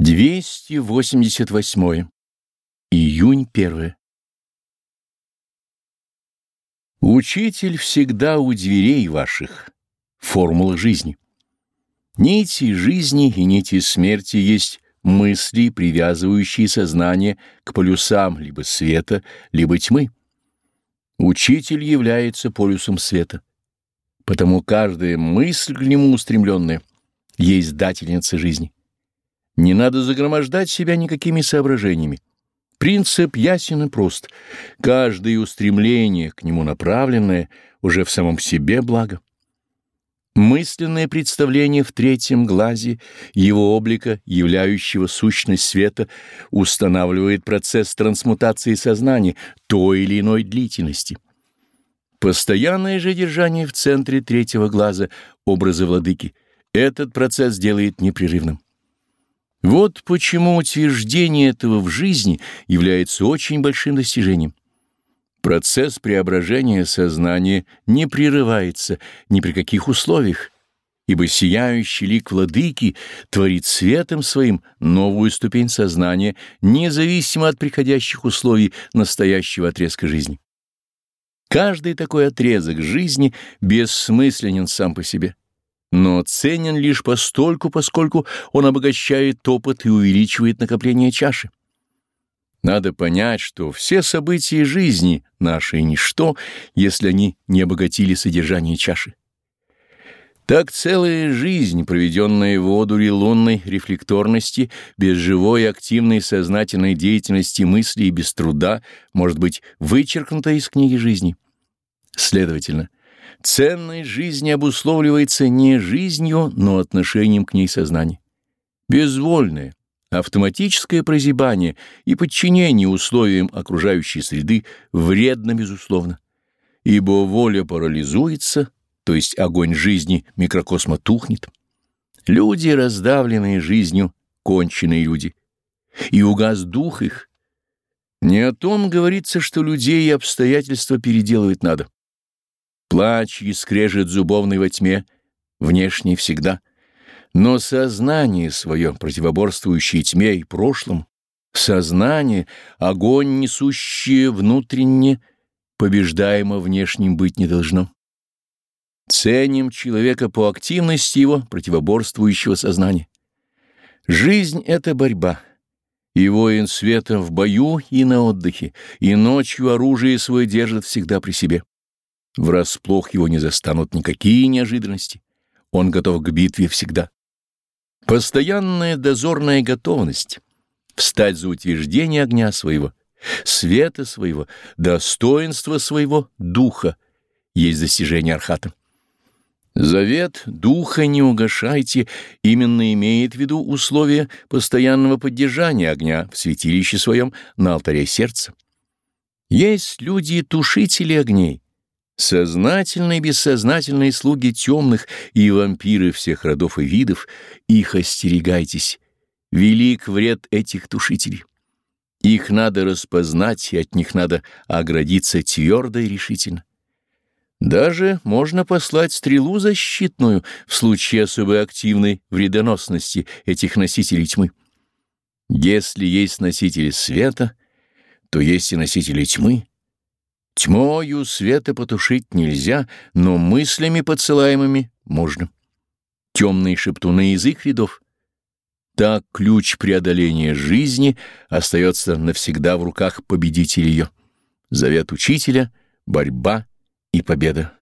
288. Июнь 1. Учитель всегда у дверей ваших. Формула жизни. Нити жизни и нити смерти есть мысли, привязывающие сознание к полюсам либо света, либо тьмы. Учитель является полюсом света. Потому каждая мысль к нему устремленная есть дательница жизни. Не надо загромождать себя никакими соображениями. Принцип ясен и прост. Каждое устремление к нему направленное уже в самом себе благо. Мысленное представление в третьем глазе его облика, являющего сущность света, устанавливает процесс трансмутации сознания той или иной длительности. Постоянное же держание в центре третьего глаза образа владыки этот процесс делает непрерывным. Вот почему утверждение этого в жизни является очень большим достижением. Процесс преображения сознания не прерывается ни при каких условиях, ибо сияющий лик владыки творит светом своим новую ступень сознания, независимо от приходящих условий настоящего отрезка жизни. Каждый такой отрезок жизни бессмысленен сам по себе но ценен лишь постольку, поскольку он обогащает опыт и увеличивает накопление чаши. Надо понять, что все события жизни нашей ничто, если они не обогатили содержание чаши. Так целая жизнь, проведенная в одуре лунной рефлекторности, без живой активной сознательной деятельности мысли и без труда, может быть вычеркнута из книги жизни. Следовательно, Ценность жизни обусловливается не жизнью, но отношением к ней сознания. Безвольное, автоматическое прозябание и подчинение условиям окружающей среды вредно, безусловно, ибо воля парализуется, то есть огонь жизни микрокосма тухнет. Люди, раздавленные жизнью, конченые люди, и угас дух их. Не о том говорится, что людей и обстоятельства переделывать надо. Плач и скрежет зубовный во тьме, внешне всегда. Но сознание свое, противоборствующее тьме и прошлому, сознание, огонь, несущее внутренне, побеждаемо внешним быть не должно. Ценим человека по активности его противоборствующего сознания. Жизнь — это борьба. И воин света в бою и на отдыхе, и ночью оружие свое держит всегда при себе. Врасплох его не застанут никакие неожиданности. Он готов к битве всегда. Постоянная дозорная готовность встать за утверждение огня своего, света своего, достоинства своего духа есть достижение архата. Завет духа не угашайте именно имеет в виду условия постоянного поддержания огня в святилище своем на алтаре сердца. Есть люди-тушители огней, Сознательные и бессознательные слуги темных и вампиры всех родов и видов, их остерегайтесь. Велик вред этих тушителей. Их надо распознать, и от них надо оградиться твердо и решительно. Даже можно послать стрелу защитную в случае особой активной вредоносности этих носителей тьмы. Если есть носители света, то есть и носители тьмы. Тьмою света потушить нельзя, но мыслями подсылаемыми можно. Темные шептуны их рядов. Так ключ преодоления жизни остается навсегда в руках победителя ее. Завет учителя — борьба и победа.